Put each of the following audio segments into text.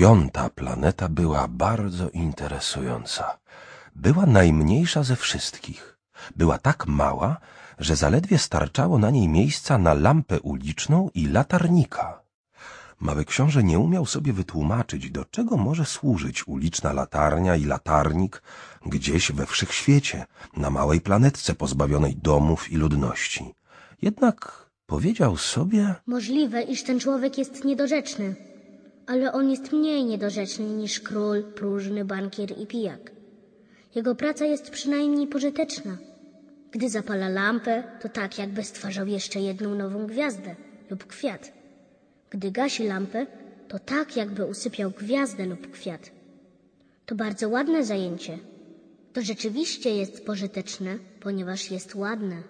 Piąta planeta była bardzo interesująca. Była najmniejsza ze wszystkich. Była tak mała, że zaledwie starczało na niej miejsca na lampę uliczną i latarnika. Mały książę nie umiał sobie wytłumaczyć, do czego może służyć uliczna latarnia i latarnik gdzieś we wszechświecie, na małej planetce pozbawionej domów i ludności. Jednak powiedział sobie, Możliwe, iż ten człowiek jest niedorzeczny, ale on jest mniej niedorzeczny niż król, próżny, bankier i pijak. Jego praca jest przynajmniej pożyteczna. Gdy zapala lampę, to tak jakby stwarzał jeszcze jedną nową gwiazdę lub kwiat. Gdy gasi lampę, to tak jakby usypiał gwiazdę lub kwiat. To bardzo ładne zajęcie. To rzeczywiście jest pożyteczne, ponieważ jest ładne.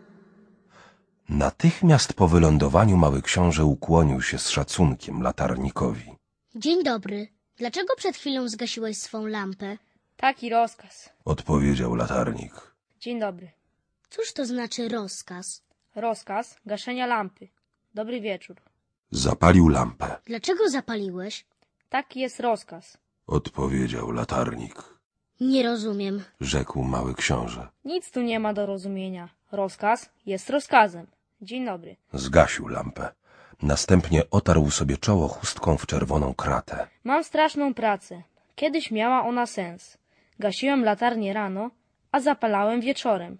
natychmiast po wylądowaniu mały książę ukłonił się z szacunkiem latarnikowi. Dzień dobry. Dlaczego przed chwilą zgasiłeś swą lampę? Taki rozkaz. Odpowiedział latarnik. Dzień dobry. Cóż to znaczy rozkaz? Rozkaz gaszenia lampy. Dobry wieczór. Zapalił lampę. Dlaczego zapaliłeś? Taki jest rozkaz. Odpowiedział latarnik. Nie rozumiem. Rzekł mały książę. Nic tu nie ma do rozumienia. Rozkaz jest rozkazem. Dzień dobry. Zgasił lampę. Następnie otarł sobie czoło chustką w czerwoną kratę. Mam straszną pracę. Kiedyś miała ona sens. Gasiłem latarnię rano, a zapalałem wieczorem.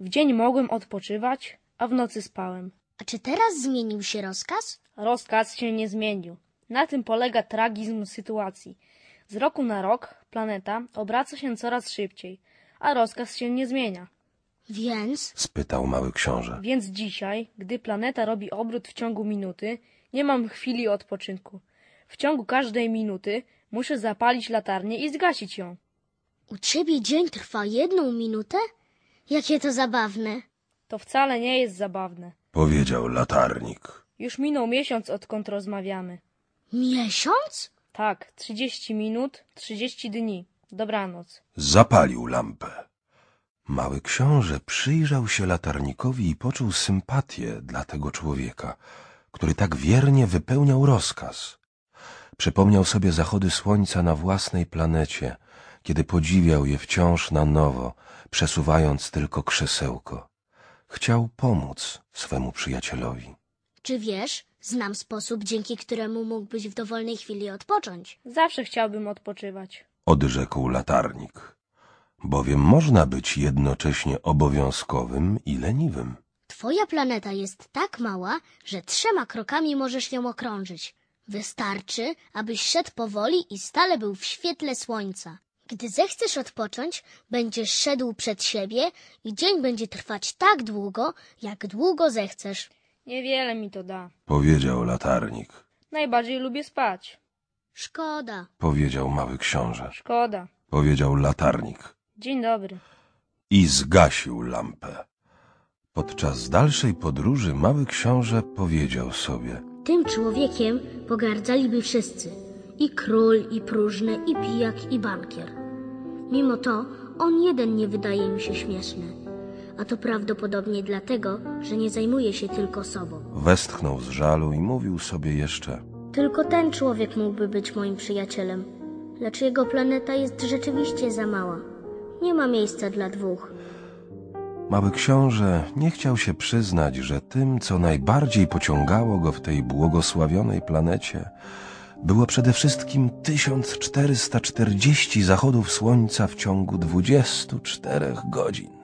W dzień mogłem odpoczywać, a w nocy spałem. A czy teraz zmienił się rozkaz? Rozkaz się nie zmienił. Na tym polega tragizm sytuacji. Z roku na rok planeta obraca się coraz szybciej, a rozkaz się nie zmienia. Więc Spytał mały książę. Więc dzisiaj, gdy planeta robi obrót w ciągu minuty, nie mam chwili odpoczynku. W ciągu każdej minuty muszę zapalić latarnię i zgasić ją. u ciebie dzień trwa jedną minutę? Jakie to zabawne. To wcale nie jest zabawne. Powiedział latarnik. Już minął miesiąc, odkąd rozmawiamy. Miesiąc? Tak, 30 minut, 30 dni. Dobranoc. Zapalił lampę. Mały książę przyjrzał się latarnikowi i poczuł sympatię dla tego człowieka, który tak wiernie wypełniał rozkaz. Przypomniał sobie zachody słońca na własnej planecie, kiedy podziwiał je wciąż na nowo, przesuwając tylko krzesełko. Chciał pomóc swemu przyjacielowi. Czy wiesz, znam sposób, dzięki któremu mógłbyś w dowolnej chwili odpocząć. Zawsze chciałbym odpoczywać. Odrzekł latarnik, bowiem można być jednocześnie obowiązkowym i leniwym. Twoja planeta jest tak mała, że trzema krokami możesz ją okrążyć. Wystarczy, abyś szedł powoli i stale był w świetle słońca. Gdy zechcesz odpocząć, będziesz szedł przed siebie i dzień będzie trwać tak długo, jak długo zechcesz. Niewiele mi to da. Powiedział latarnik. Najbardziej lubię spać. Szkoda. Powiedział mały książę. Szkoda. Powiedział latarnik. Dzień dobry. I zgasił lampę. Podczas dalszej podróży mały książę powiedział sobie. Tym człowiekiem pogardzaliby wszyscy. I król, i próżny, i pijak, i bankier. Mimo to on jeden nie wydaje mi się śmieszny. A to prawdopodobnie dlatego, że nie zajmuje się tylko sobą. Westchnął z żalu i mówił sobie jeszcze. Tylko ten człowiek mógłby być moim przyjacielem. Lecz jego planeta jest rzeczywiście za mała. Nie ma miejsca dla dwóch. Mały książę nie chciał się przyznać, że tym, co najbardziej pociągało go w tej błogosławionej planecie, było przede wszystkim 1440 zachodów słońca w ciągu 24 godzin.